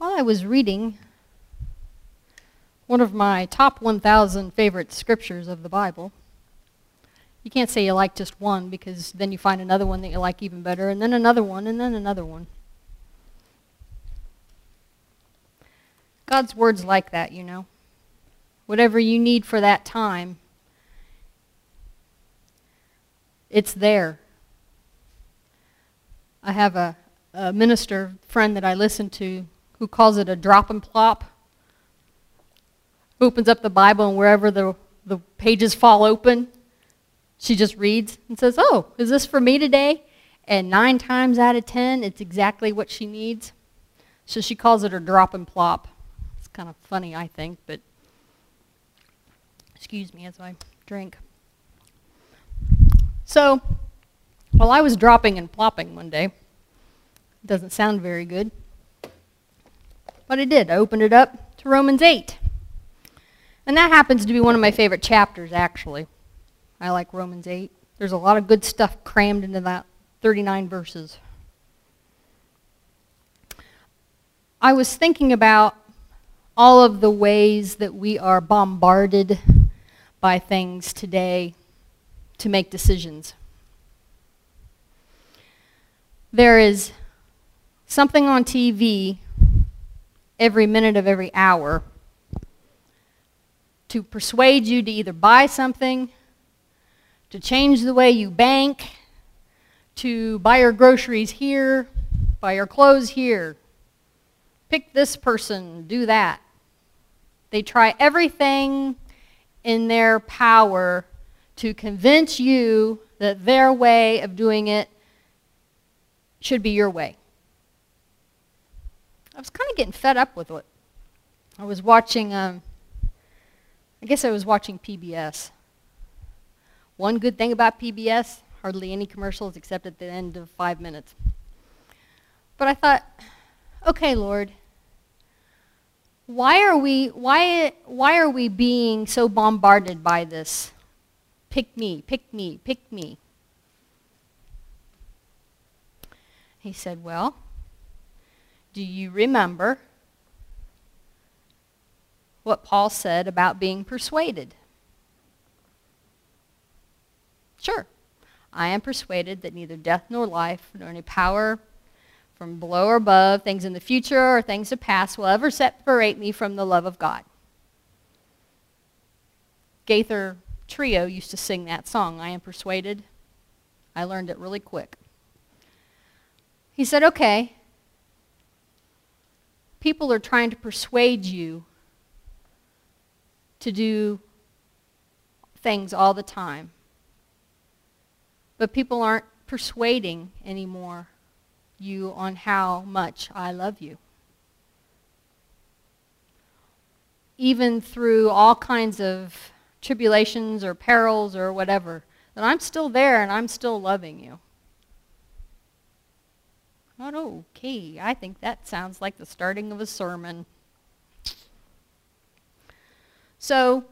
While I was reading one of my top 1,000 favorite scriptures of the Bible, you can't say you like just one because then you find another one that you like even better, and then another one, and then another one. God's word's like that, you know. Whatever you need for that time, it's there. I have a, a minister friend that I listen to who calls it a drop and plop. Opens up the Bible and wherever the, the pages fall open, she just reads and says, Oh, is this for me today? And nine times out of ten, it's exactly what she needs. So she calls it her drop and plop. It's kind of funny, I think, but excuse me as I drink. So, while I was dropping and plopping one day, it doesn't sound very good. But I did. I opened it up to Romans 8. And that happens to be one of my favorite chapters, actually. I like Romans 8. There's a lot of good stuff crammed into that 39 verses. I was thinking about all of the ways that we are bombarded by things today to make decisions. There is something on TV every minute of every hour to persuade you to either buy something, to change the way you bank, to buy your groceries here, buy your clothes here, pick this person, do that. They try everything in their power to convince you that their way of doing it should be your way. I was kind of getting fed up with it. I was watching, um, I guess I was watching PBS. One good thing about PBS, hardly any commercials except at the end of five minutes. But I thought, okay, Lord, why are we, why, why are we being so bombarded by this? Pick me, pick me, pick me. He said, well, do you remember what Paul said about being persuaded? Sure. I am persuaded that neither death nor life, nor any power from below or above, things in the future or things to pass, will ever separate me from the love of God. Gaither Trio used to sing that song, I Am Persuaded. I learned it really quick. He said, okay, people are trying to persuade you to do things all the time. But people aren't persuading anymore you on how much I love you. Even through all kinds of tribulations or perils or whatever, that I'm still there and I'm still loving you. Okay. I think that sounds like the starting of a sermon. So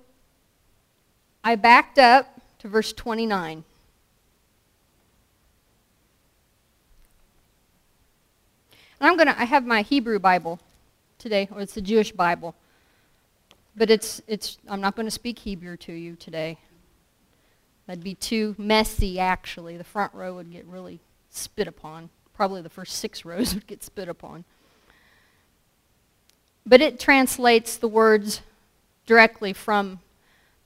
I backed up to verse 29. And I'm going to, I have my Hebrew Bible today, or it's the Jewish Bible. But it's, it's, I'm not going to speak Hebrew to you today. That'd be too messy, actually. The front row would get really spit upon probably the first six rows would get spit upon. But it translates the words directly from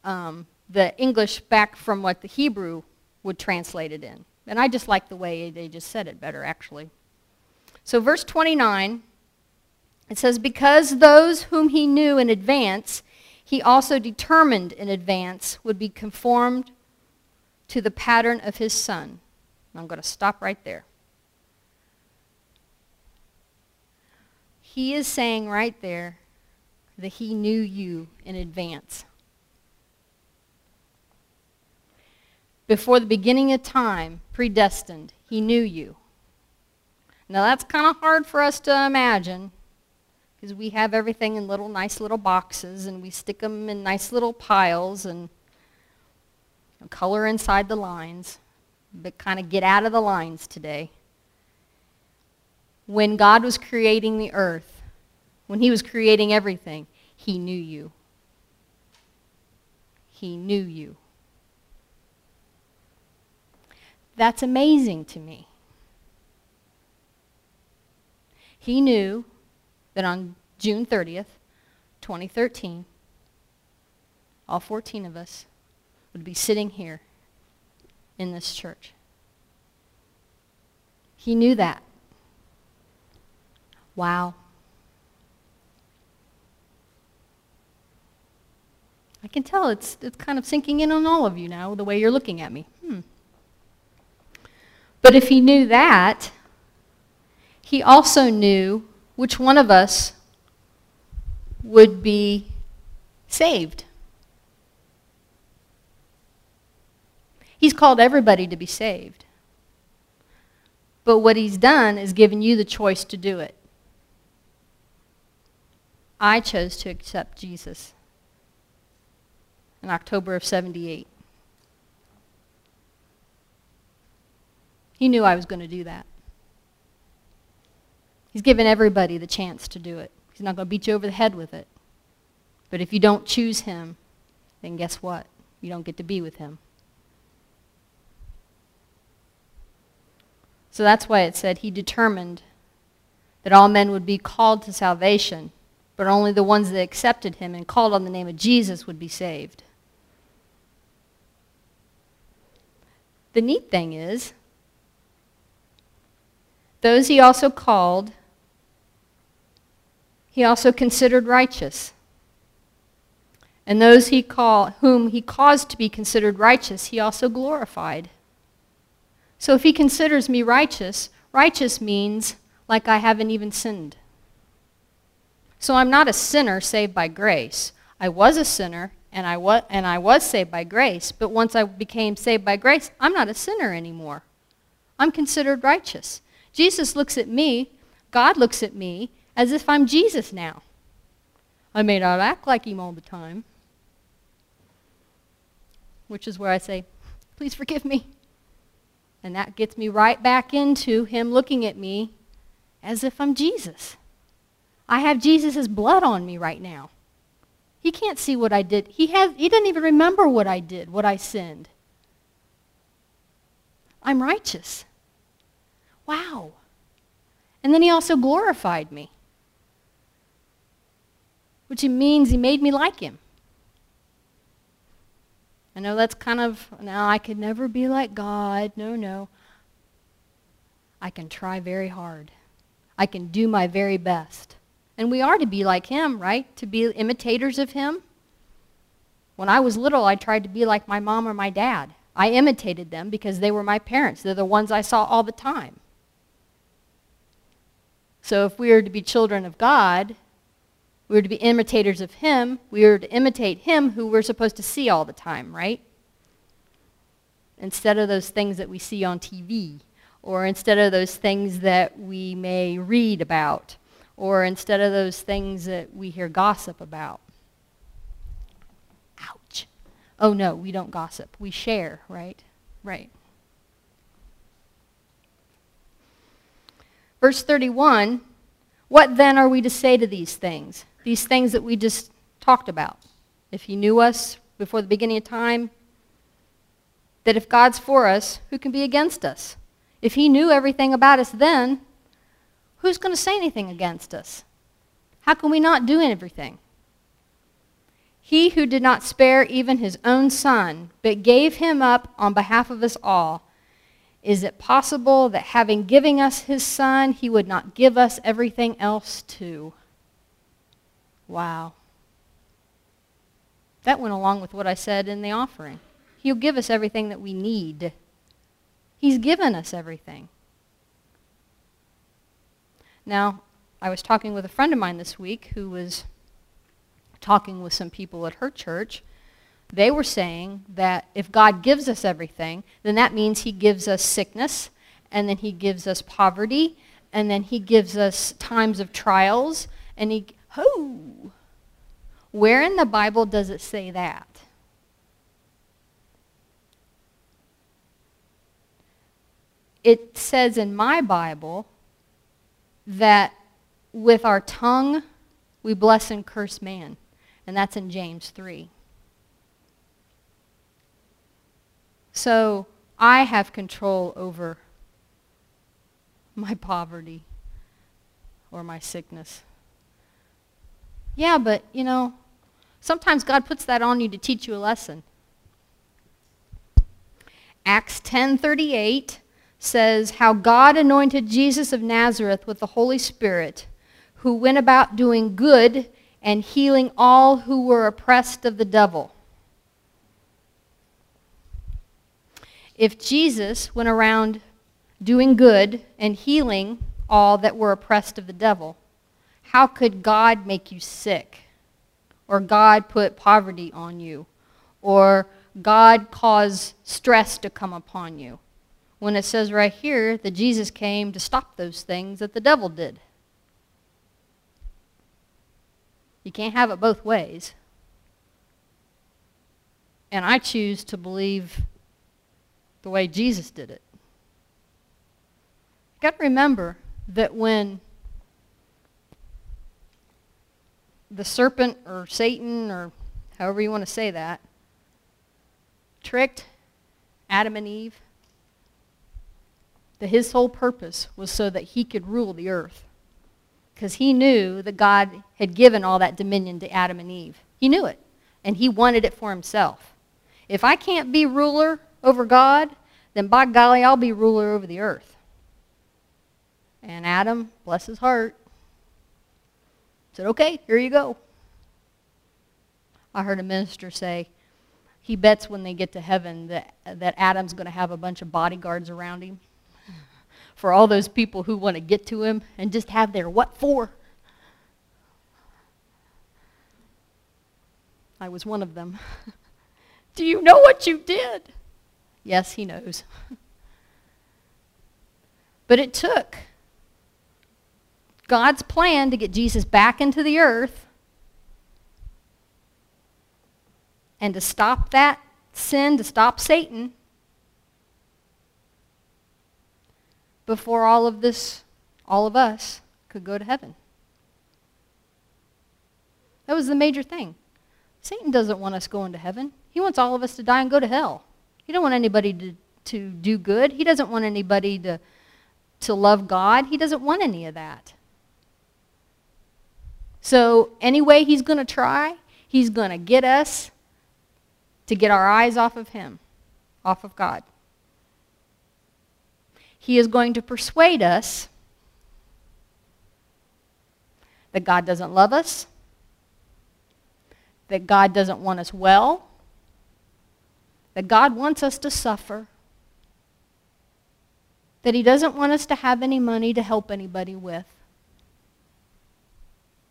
um, the English back from what the Hebrew would translate it in. And I just like the way they just said it better, actually. So, verse 29, it says, Because those whom he knew in advance, he also determined in advance would be conformed to the pattern of his son. I'm going to stop right there. He is saying right there that he knew you in advance. Before the beginning of time, predestined, he knew you. Now that's kind of hard for us to imagine because we have everything in little nice little boxes and we stick them in nice little piles and color inside the lines, but kind of get out of the lines today when God was creating the earth, when he was creating everything, he knew you. He knew you. That's amazing to me. He knew that on June 30th, 2013, all 14 of us would be sitting here in this church. He knew that. Wow. I can tell it's, it's kind of sinking in on all of you now, the way you're looking at me. Hmm. But if he knew that, he also knew which one of us would be saved. He's called everybody to be saved. But what he's done is given you the choice to do it. I chose to accept Jesus in October of 78. He knew I was going to do that. He's given everybody the chance to do it. He's not going to beat you over the head with it. But if you don't choose him, then guess what? You don't get to be with him. So that's why it said he determined that all men would be called to salvation, but only the ones that accepted him and called on the name of Jesus would be saved. The neat thing is, those he also called, he also considered righteous. And those he call, whom he caused to be considered righteous, he also glorified. So if he considers me righteous, righteous means like I haven't even sinned. So I'm not a sinner saved by grace. I was a sinner and I was and I was saved by grace, but once I became saved by grace, I'm not a sinner anymore. I'm considered righteous. Jesus looks at me, God looks at me as if I'm Jesus now. I may not act like him all the time, which is where I say, please forgive me. And that gets me right back into him looking at me as if I'm Jesus. I have Jesus' blood on me right now. He can't see what I did. He, has, he doesn't even remember what I did, what I sinned. I'm righteous. Wow. And then he also glorified me, which means he made me like him. I know that's kind of, now I could never be like God. No, no. I can try very hard. I can do my very best. And we are to be like him, right? To be imitators of him. When I was little, I tried to be like my mom or my dad. I imitated them because they were my parents. They're the ones I saw all the time. So if we are to be children of God, we are to be imitators of him. We are to imitate him who we're supposed to see all the time, right? Instead of those things that we see on TV, or instead of those things that we may read about, or instead of those things that we hear gossip about. Ouch. Oh no, we don't gossip. We share, right? Right. Verse 31, what then are we to say to these things? these things that we just talked about. If he knew us before the beginning of time, that if God's for us, who can be against us? If he knew everything about us then, who's going to say anything against us? How can we not do everything? He who did not spare even his own son, but gave him up on behalf of us all, is it possible that having given us his son, he would not give us everything else too? Wow. That went along with what I said in the offering. He'll give us everything that we need. He's given us everything. Now, I was talking with a friend of mine this week who was talking with some people at her church. They were saying that if God gives us everything, then that means he gives us sickness, and then he gives us poverty, and then he gives us times of trials, and he, Who? Where in the Bible does it say that? It says in my Bible that with our tongue we bless and curse man. And that's in James 3. So I have control over my poverty or my sickness. Yeah, but, you know, sometimes God puts that on you to teach you a lesson. Acts 10:38 says how God anointed Jesus of Nazareth with the Holy Spirit, who went about doing good and healing all who were oppressed of the devil. If Jesus went around doing good and healing all that were oppressed of the devil, how could God make you sick? Or God put poverty on you? Or God cause stress to come upon you? When it says right here that Jesus came to stop those things that the devil did. You can't have it both ways. And I choose to believe the way Jesus did it. You've got to remember that when the serpent or Satan or however you want to say that tricked Adam and Eve, that his whole purpose was so that he could rule the earth. Because he knew that God had given all that dominion to Adam and Eve. He knew it. And he wanted it for himself. If I can't be ruler over God, then by golly, I'll be ruler over the earth. And Adam, bless his heart, said, okay, here you go. I heard a minister say he bets when they get to heaven that, that Adam's going to have a bunch of bodyguards around him for all those people who want to get to him and just have their what for. I was one of them. Do you know what you did? Yes, he knows. but it took God's plan to get Jesus back into the earth and to stop that sin, to stop Satan, before all of this, all of us, could go to heaven. That was the major thing. Satan doesn't want us going to heaven. He wants all of us to die and go to hell. He don't want anybody to, to do good. He doesn't want anybody to, to love God. He doesn't want any of that. So anyway he's going to try, he's going to get us to get our eyes off of him, off of God. He is going to persuade us that God doesn't love us, that God doesn't want us well, that God wants us to suffer, that he doesn't want us to have any money to help anybody with.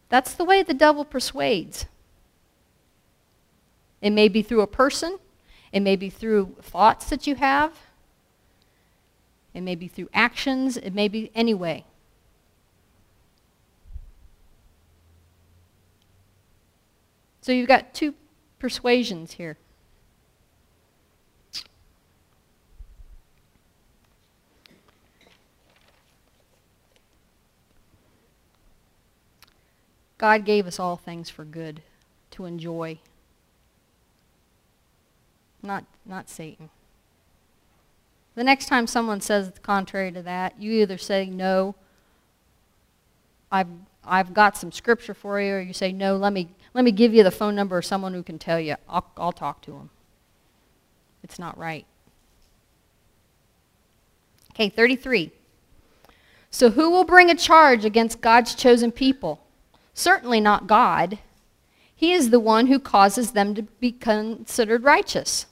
That's the way the devil persuades. It may be through a person. It may be through thoughts that you have. It may be through actions. It may be any way. So you've got two persuasions here. God gave us all things for good to enjoy. Not, not Satan. The next time someone says the contrary to that, you either say, no, I've, I've got some scripture for you, or you say, no, let me, let me give you the phone number of someone who can tell you. I'll, I'll talk to them. It's not right. Okay, 33. So who will bring a charge against God's chosen people? Certainly not God. He is the one who causes them to be considered righteous.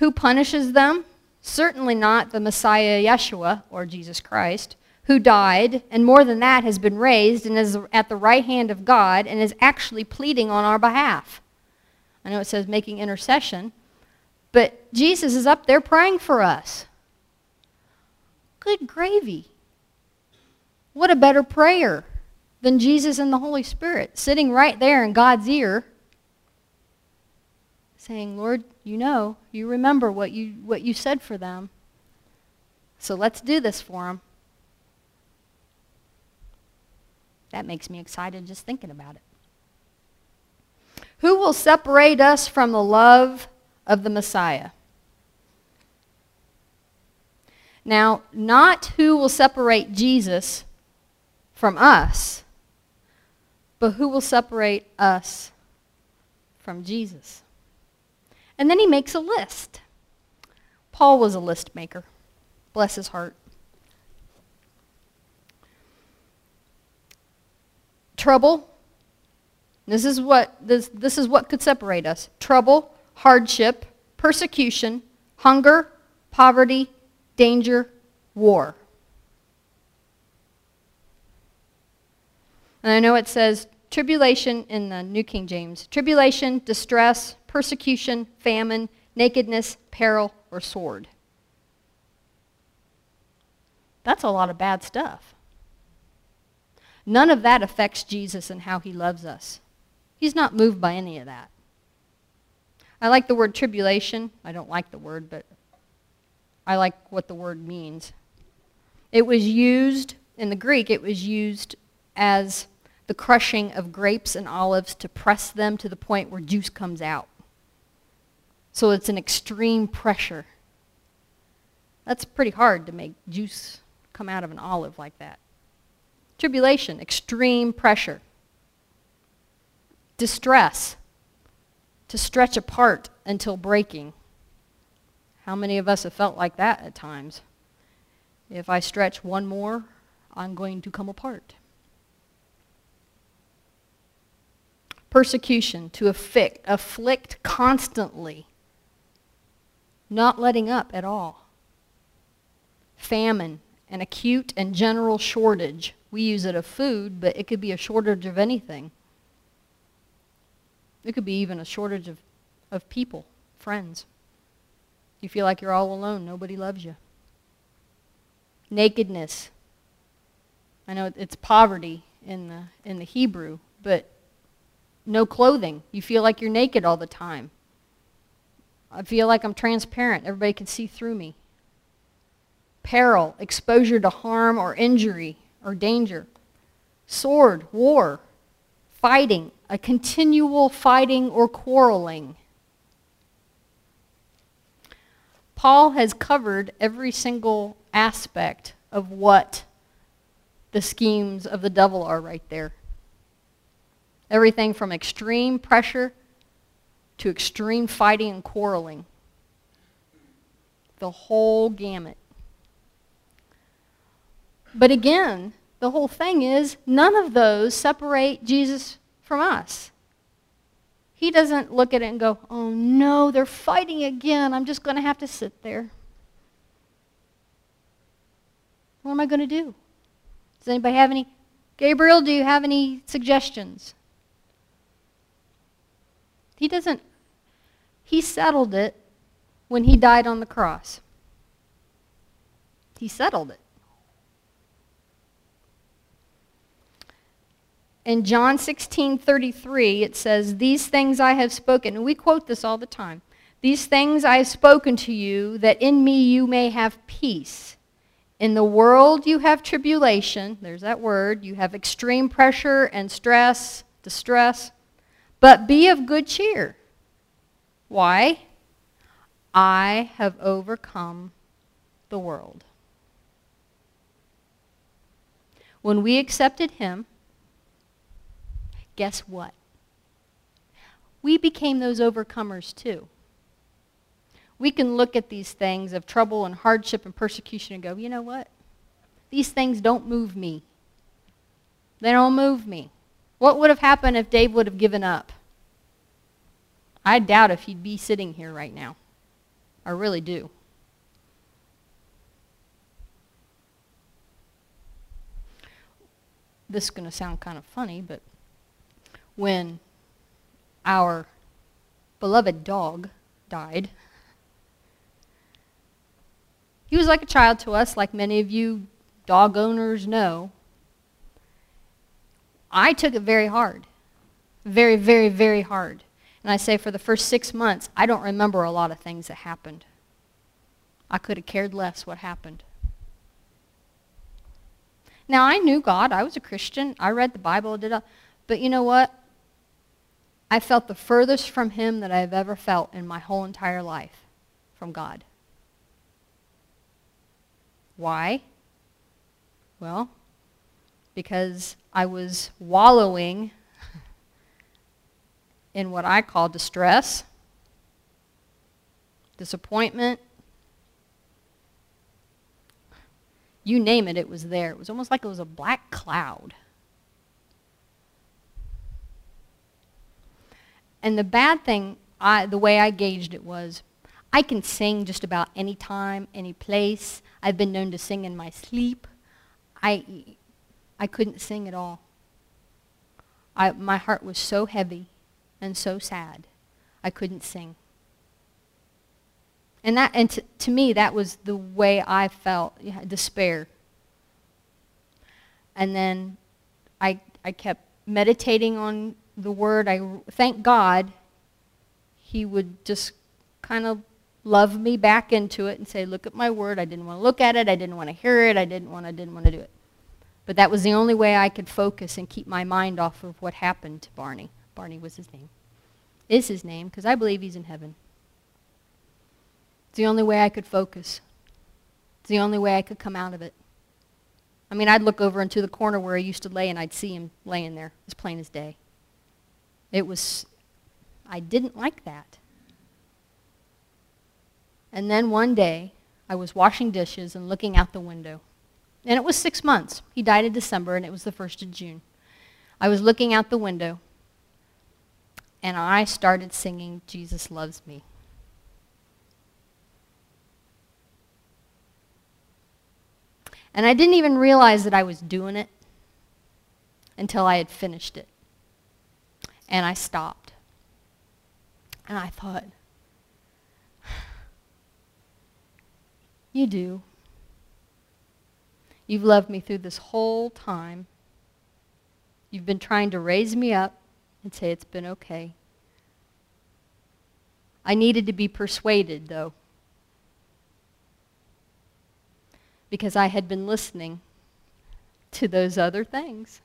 Who punishes them? Certainly not the Messiah Yeshua, or Jesus Christ, who died, and more than that, has been raised and is at the right hand of God and is actually pleading on our behalf. I know it says making intercession, but Jesus is up there praying for us. Good gravy. What a better prayer than Jesus and the Holy Spirit sitting right there in God's ear saying, Lord, you know, you remember what you, what you said for them. So let's do this for them. That makes me excited just thinking about it. Who will separate us from the love of the Messiah? Now, not who will separate Jesus from us, but who will separate us from Jesus. And then he makes a list. Paul was a list maker. Bless his heart. Trouble. This is what this, this is what could separate us. Trouble, hardship, persecution, hunger, poverty, danger, war. And I know it says tribulation in the New King James. Tribulation, distress, persecution, famine, nakedness, peril, or sword. That's a lot of bad stuff. None of that affects Jesus and how he loves us. He's not moved by any of that. I like the word tribulation. I don't like the word, but I like what the word means. It was used, in the Greek, it was used as the crushing of grapes and olives to press them to the point where juice comes out. So it's an extreme pressure. That's pretty hard to make juice come out of an olive like that. Tribulation, extreme pressure. Distress, to stretch apart until breaking. How many of us have felt like that at times? If I stretch one more, I'm going to come apart. Persecution, to afflict, afflict constantly, not letting up at all. Famine, an acute and general shortage. We use it of food, but it could be a shortage of anything. It could be even a shortage of, of people, friends. You feel like you're all alone. Nobody loves you. Nakedness. I know it's poverty in the, in the Hebrew, but no clothing. You feel like you're naked all the time. I feel like I'm transparent. Everybody can see through me. Peril, exposure to harm or injury or danger. Sword, war, fighting, a continual fighting or quarreling. Paul has covered every single aspect of what the schemes of the devil are right there. Everything from extreme pressure to extreme fighting and quarreling. The whole gamut. But again, the whole thing is none of those separate Jesus from us. He doesn't look at it and go, oh no, they're fighting again. I'm just going to have to sit there. What am I going to do? Does anybody have any? Gabriel, do you have any suggestions? He doesn't, he settled it when he died on the cross. He settled it. in John 16, 33, it says, These things I have spoken. And we quote this all the time. These things I have spoken to you, that in me you may have peace. In the world you have tribulation. There's that word. You have extreme pressure and stress, distress. But be of good cheer. Why? I have overcome the world. When we accepted him, guess what? We became those overcomers too. We can look at these things of trouble and hardship and persecution and go, you know what? These things don't move me. They don't move me. What would have happened if Dave would have given up? I doubt if he'd be sitting here right now. I really do. This is going to sound kind of funny, but when our beloved dog died. He was like a child to us, like many of you dog owners know. I took it very hard. Very, very, very hard. And I say for the first six months, I don't remember a lot of things that happened. I could have cared less what happened. Now, I knew God. I was a Christian. I read the Bible. Did I, but you know what? I felt the furthest from him that I have ever felt in my whole entire life from God. Why? Well, because I was wallowing in what I call distress, disappointment. You name it, it was there. It was almost like it was a black cloud. And the bad thing, I, the way I gauged it was, I can sing just about any time, any place. I've been known to sing in my sleep. I, I couldn't sing at all. I, my heart was so heavy and so sad. I couldn't sing. And, that, and to, to me, that was the way I felt, yeah, despair. And then I, I kept meditating on the word. I thank God he would just kind of love me back into it and say, look at my word. I didn't want to look at it. I didn't want to hear it. I didn't want, I didn't want to do it. But that was the only way I could focus and keep my mind off of what happened to Barney. Barney was his name. Is his name, because I believe he's in heaven. It's the only way I could focus. It's the only way I could come out of it. I mean, I'd look over into the corner where he used to lay and I'd see him laying there as plain as day. It was, I didn't like that. And then one day, I was washing dishes and looking out the window. And it was six months. He died in December, and it was the 1st of June. I was looking out the window, and I started singing, Jesus Loves Me. And I didn't even realize that I was doing it until I had finished it. And I stopped. And I thought, you do. You've loved me through this whole time. You've been trying to raise me up and say it's been okay. I needed to be persuaded, though, because I had been listening to those other things.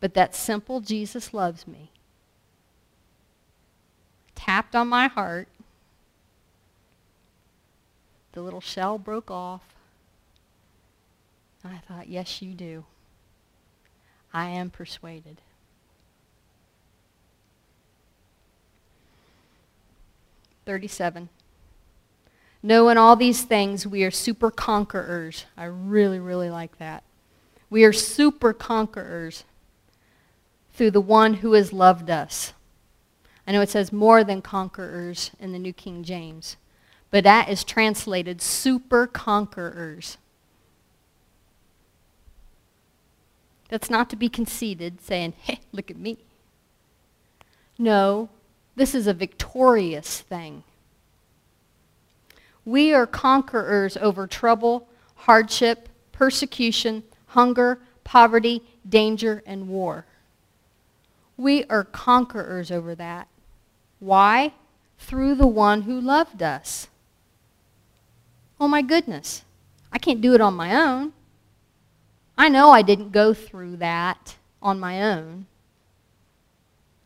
But that simple Jesus loves me tapped on my heart. The little shell broke off. I thought, yes, you do. I am persuaded. Thirty-seven. Knowing all these things, we are super conquerors. I really, really like that. We are super conquerors through the one who has loved us. I know it says more than conquerors in the New King James, but that is translated super conquerors. That's not to be conceited, saying, hey, look at me. No, this is a victorious thing. We are conquerors over trouble, hardship, persecution, hunger, poverty, danger, and war. We are conquerors over that. Why? Through the one who loved us. Oh my goodness. I can't do it on my own. I know I didn't go through that on my own.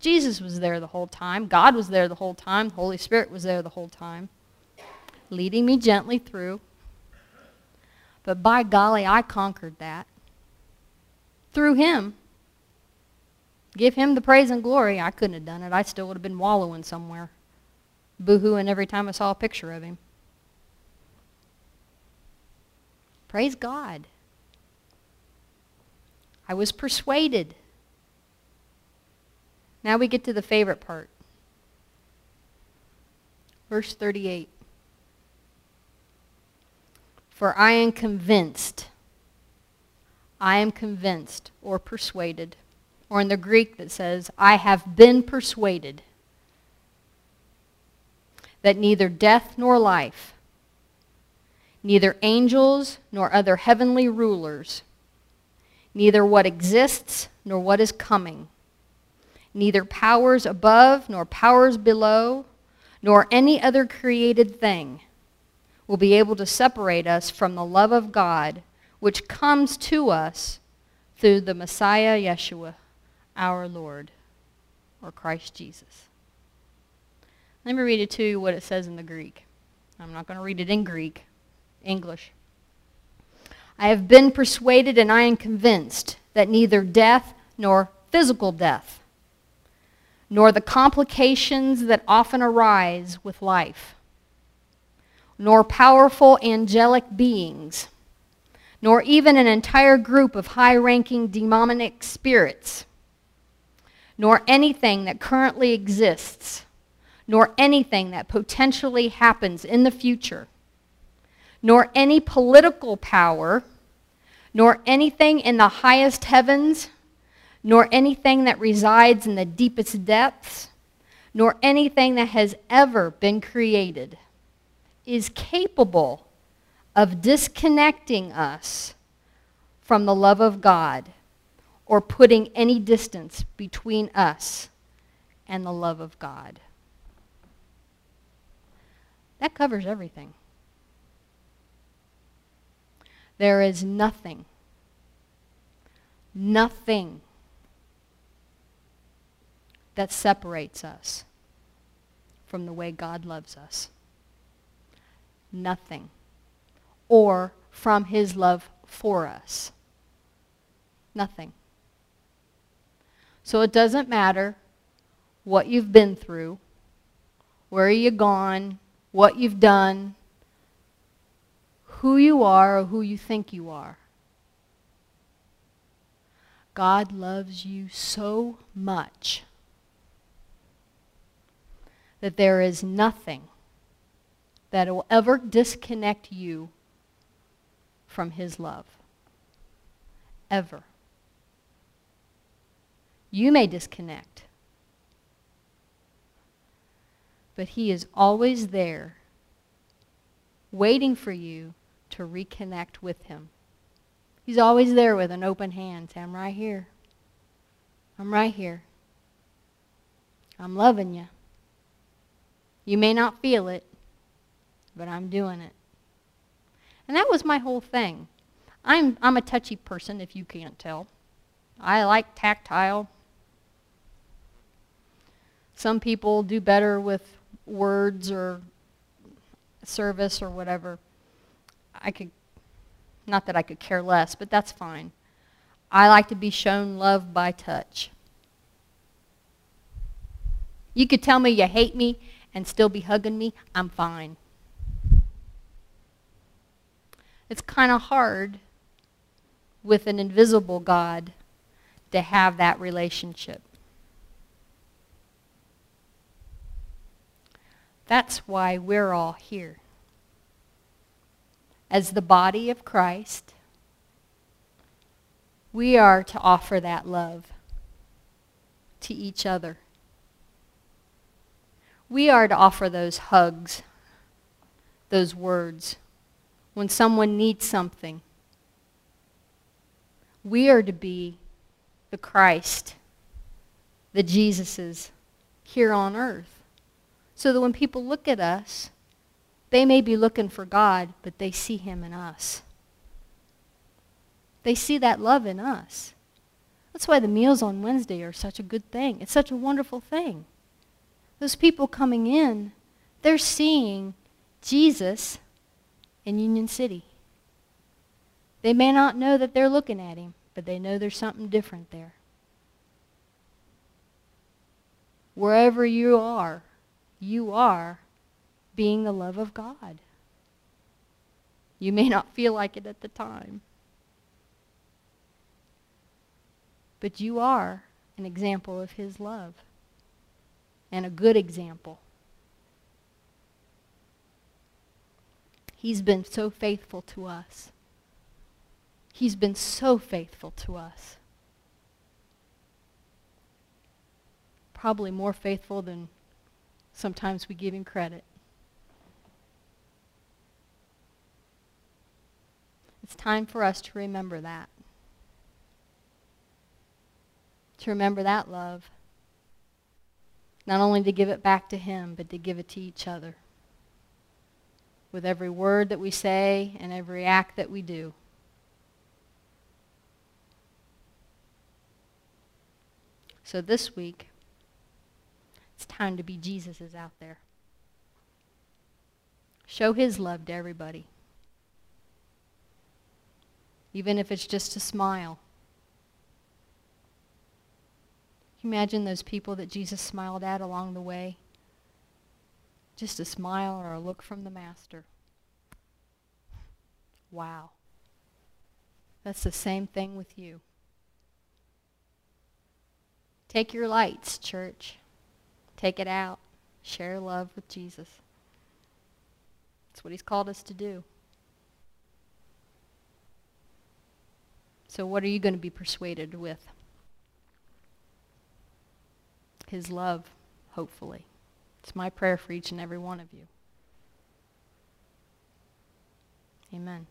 Jesus was there the whole time. God was there the whole time. The Holy Spirit was there the whole time, leading me gently through. But by golly, I conquered that. Through him. Give him the praise and glory. I couldn't have done it. I still would have been wallowing somewhere, boo-hooing every time I saw a picture of him. Praise God. I was persuaded. Now we get to the favorite part. Verse 38. For I am convinced, I am convinced or persuaded or in the Greek that says, I have been persuaded that neither death nor life, neither angels nor other heavenly rulers, neither what exists nor what is coming, neither powers above nor powers below, nor any other created thing will be able to separate us from the love of God which comes to us through the Messiah Yeshua, our Lord, or Christ Jesus. Let me read it to you what it says in the Greek. I'm not going to read it in Greek, English. I have been persuaded and I am convinced that neither death nor physical death, nor the complications that often arise with life, nor powerful angelic beings, nor even an entire group of high-ranking demonic spirits, nor anything that currently exists, nor anything that potentially happens in the future, nor any political power, nor anything in the highest heavens, nor anything that resides in the deepest depths, nor anything that has ever been created is capable of disconnecting us from the love of God or putting any distance between us and the love of God. That covers everything. There is nothing, nothing that separates us from the way God loves us. Nothing. Or from his love for us. Nothing. So it doesn't matter what you've been through, where you've gone, what you've done, who you are or who you think you are. God loves you so much that there is nothing that will ever disconnect you from his love. Ever. You may disconnect. But he is always there waiting for you to reconnect with him. He's always there with an open hand. Say, I'm right here. I'm right here. I'm loving you. You may not feel it, but I'm doing it. And that was my whole thing. I'm, I'm a touchy person, if you can't tell. I like tactile. Some people do better with words or service or whatever. I could, not that I could care less, but that's fine. I like to be shown love by touch. You could tell me you hate me and still be hugging me, I'm fine. It's kind of hard with an invisible God to have that relationship. That's why we're all here. As the body of Christ, we are to offer that love to each other we are to offer those hugs, those words, when someone needs something. We are to be the Christ, the Jesuses here on earth. So that when people look at us, they may be looking for God, but they see him in us. They see that love in us. That's why the meals on Wednesday are such a good thing. It's such a wonderful thing. Those people coming in, they're seeing Jesus in Union City. They may not know that they're looking at him, but they know there's something different there. Wherever you are, you are being the love of God. You may not feel like it at the time. But you are an example of his love and a good example. He's been so faithful to us. He's been so faithful to us. Probably more faithful than sometimes we give him credit. It's time for us to remember that. To remember that love. Not only to give it back to him, but to give it to each other. with every word that we say and every act that we do. So this week, it's time to be Jesus's out there. Show his love to everybody. Even if it's just a smile. Imagine those people that Jesus smiled at along the way? Just a smile or a look from the Master. Wow. That's the same thing with you. Take your lights, church. Take it out. Share love with Jesus. That's what he's called us to do. So what are you going to be persuaded with? His love, hopefully. It's my prayer for each and every one of you. Amen.